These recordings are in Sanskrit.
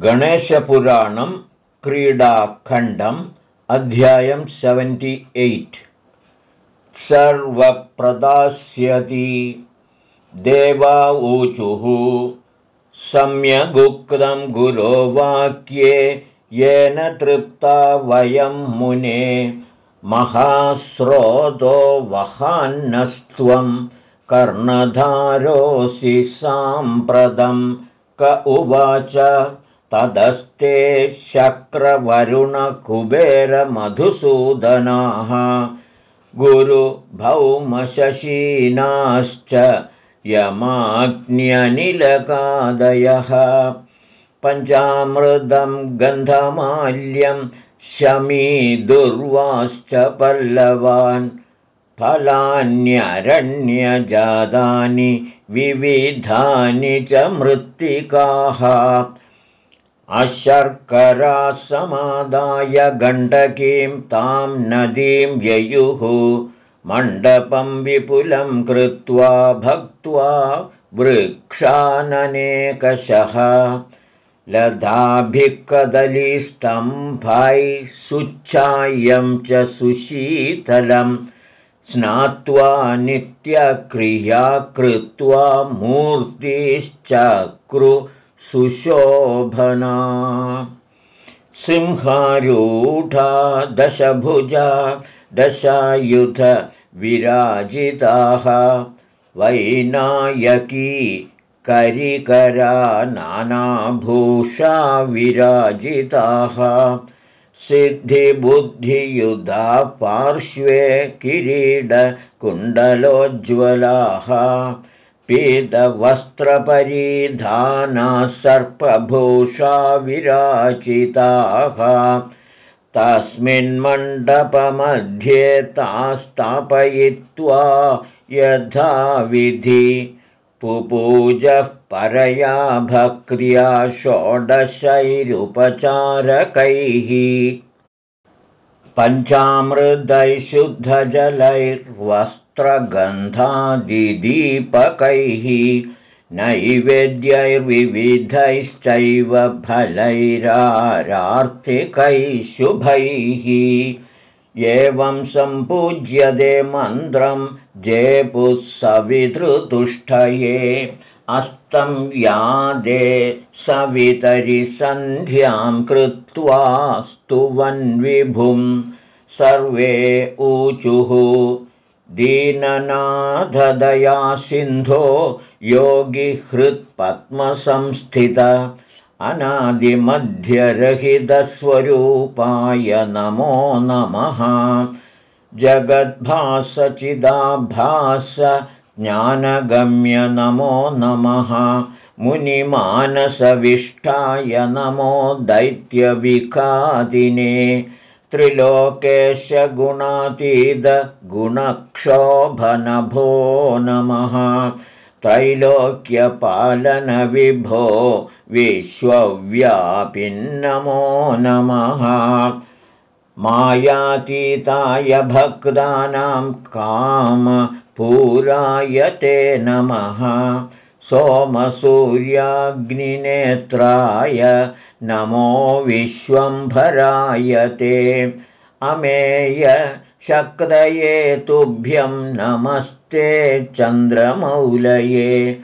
गणेशपुराणं क्रीडाखण्डम् अध्यायं सेवेण्टि एय्ट्। सर्वप्रदास्यति देवा ऊचुः। सम्यगुक्तं गुरोवाक्ये येन तृप्ता वयं मुने। महास्रोतो वहान्नस्त्वं कर्णधारोऽसि साम्प्रतं। क उवाच तदस्ते शक्रवरुणकुबेरमधुसूदनाः। गुरुभौमशशीनाश्च यमाज्ञनिलकादयः। पञ्चामृतं गन्धमाल्यं शमीदुर्वाश्च पल्लवान्। फलान्यरण्यजातानि विविधानि च मृत्तिकाः अशर्करासमादाय गण्डकीं तां नदीं ययुः मण्डपं विपुलं कृत्वा भक्त्वा वृक्षाननेकशः। लताभिकदलीस्तम्भै सुच्छायं च सुशीतलं स्नात्वा नित्यक्रिया कृत्वा मूर्तिश्चक्रु सुशोभना। सिंहारूढा दशभुजा दशायुधविराजिताः वैनायकी करिकरा नानाभूषा विराजिताः। सिद्धिबुद्धियुधा पार्श्वे किरीडकुण्डलोज्ज्वलाः पीतवस्त्रपरिधानाः सर्पभूषा विराचिताः तस्मिन्मण्डपमध्ये तास्थापयित्वा यथाविधि पुपूजः परया भक्र्या षोडशैरुपचारकैः पञ्चामृदैशुद्धजलैर्वस् गन्धादिदीपकैः नैवेद्यैर्विविधैश्चैव फलैरारार्थिकैः शुभैः एवं सम्पूज्यते मन्त्रं जेपुःसवितृतुष्टये अस्तं यादे सवितरिसन्ध्यां कृत्वा स्तुवन्विभुं सर्वे ऊचुः दीननाथदया सिन्धो योगिहृत्पद्मसंस्थित अनादिमध्यरहितस्वरूपाय नमो नमः। जगद्भासचिदाभास ज्ञानगम्य नमो नमः। मुनिमानसविष्टाय नमो दैत्यविकादिने त्रिलोकेशगुणातीतगुणक्षोभनभो नमः। त्रैलोक्यपालनविभो विश्वव्यापिन्नमो नमः। मायातीताय भक्तानां कामपूराय ते नमः। सोमसूर्याग्निनेत्राय नमो विश्वम्भराय ते। अमेय शक्तये तुभ्यं नमस्ते चन्द्रमौलये।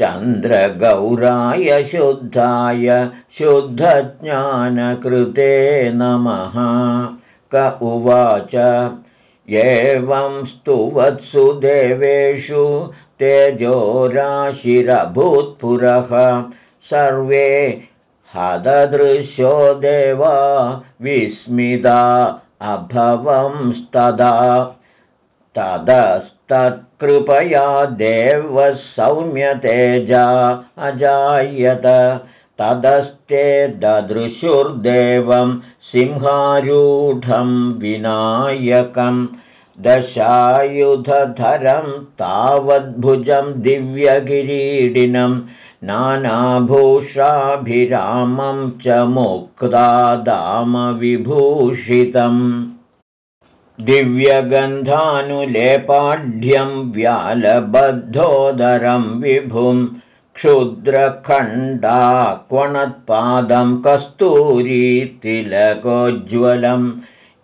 चन्द्रगौराय शुद्धाय शुद्धज्ञानकृते नमः। क उवाच एवं स्तुवत्सु देवेषु तेजोराशिरभूत्पुरः। सर्वे हददृश्यो देवा विस्मिता अभवंस्तदा तदस्तत्कृपया देवः सौम्यतेजा अजायत। तदस्ते ददृशुर्देवं सिंहारूढं विनायकं। दशायुधधरं तावद्भुजं दिव्यगिरीडिनं नानाभूषाभिरामं च मुक्तादामविभूषितम्। दिव्यगन्धानुलेपाढ्यं व्यालबद्धोदरं विभुं क्षुद्रखण्डाक्वणत्पादं कस्तूरीतिलकोज्ज्वलम्।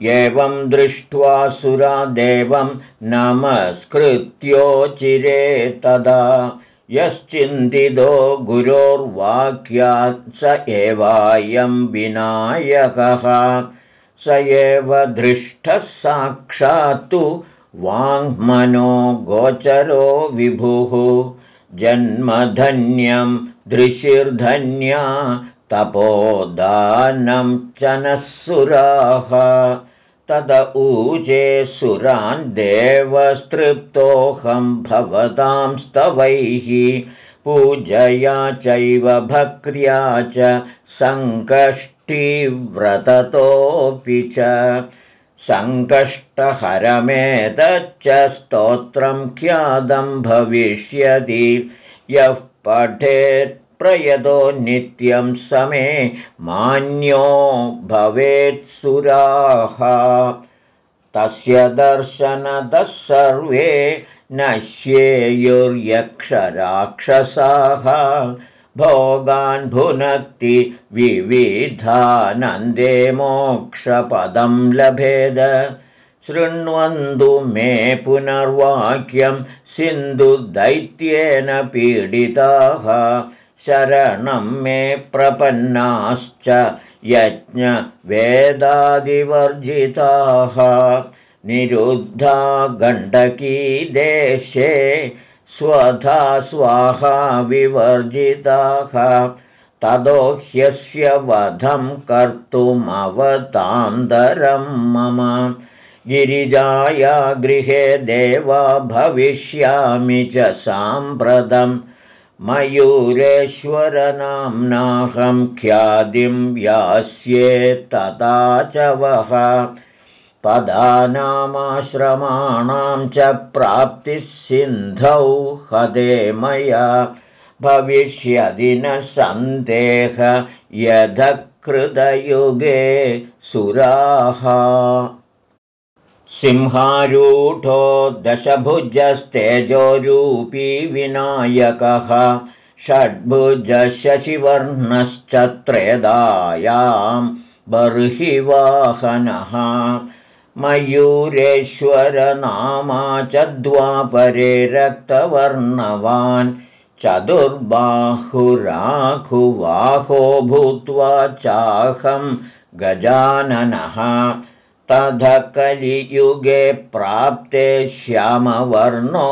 एवं दृष्ट्वा सुरादेवं नमस्कृत्योचिरे तदा यश्चिन्तितो गुरोर्वाक्यात् स एवायं विनायकः। स एव दृष्टः साक्षात्तु वाङ्मनो गोचरो विभुः। जन्मधन्यं दृशिर्धन्या तपोदानं च नः सुराः तद ऊजे सुरान् देवस्तृप्तोऽहं भवतां स्तवैः पूजया चैव भक्र्या च सङ्कष्टिव्रततोऽपि च। सङ्कष्टहरमेतच्च स्तोत्रं ख्यातं भविष्यति। यः पठेत् प्रयतो नित्यं समे मान्यो भवेत्सुराः तस्य दर्शनदः सर्वे नश्येयुर्यक्षराक्षसाः। भोगान् भुनक्ति विविधानन्दे मोक्षपदं लभेद। शृण्वन्तु मे पुनर्वाक्यं सिन्धुदैत्येन पीडिताः शरणं मे प्रपन्नाश्च यज्ञवेदादिवर्जिताः। निरुद्धा गण्डकी देशे स्वधा स्वाहा विवर्जिताः। ततो ह्यस्य वधं कर्तुमवतान्दरं मम। गिरिजाया गृहे देवा भविष्यामि च साम्प्रतम् मयूरेश्वरनाम्नाहं ख्यातिं यास्ये तथा च वः। पदानामाश्रमाणां च प्राप्तिः सिन्धौ हदे मया। भविष्यदि न सन्देह यधकृतयुगे सुराः सिंहारूढो दशभुजस्तेजोरूपी विनायकः षड्भुजशशिवर्णश्च त्रेदायां बर्हिवाहनः मयूरेश्वरनामा च द्वापरे रक्तवर्णवान् चतुर्बाहुराहुवाहो भूत्वा चाहं गजाननः तथ कलियुगे प्राप्ते श्यामवर्णो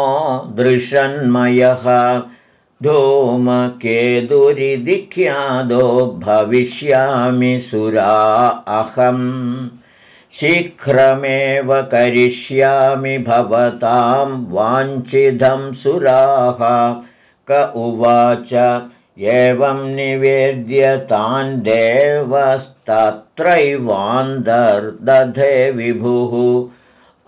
दृशन्मयः। धूमकेतुरिधिख्यादो भविष्यामि सुरा अहम्। शीघ्रमेव करिष्यामि भवतां वाञ्छितं सुराः। क उवाच एवं निवेद्य तान् देवस्तत्रैवान्दर्दधे विभुः।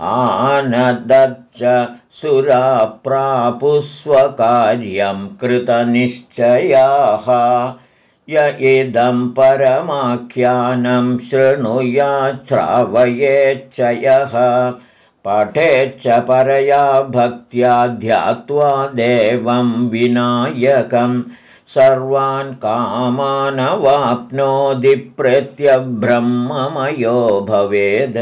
आनदच्च सुराप्रापुस्वकार्यं कृतनिश्चयाः। य इदं परमाख्यानं शृणुयाच्छ्रावयेच्छयः पठेच्च परया भक्त्या ध्यात्वा देवं विनायकम् सर्वान् कामानवाप्नोति प्रत्यब्रह्ममयो भवेद्।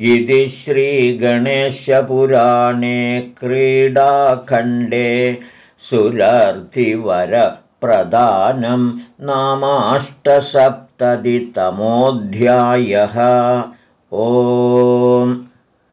इति श्रीगणेशपुराणे क्रीडाखण्डे सुरर्थिवरप्रदानं नामाष्टसप्ततितमोऽध्यायः। ओ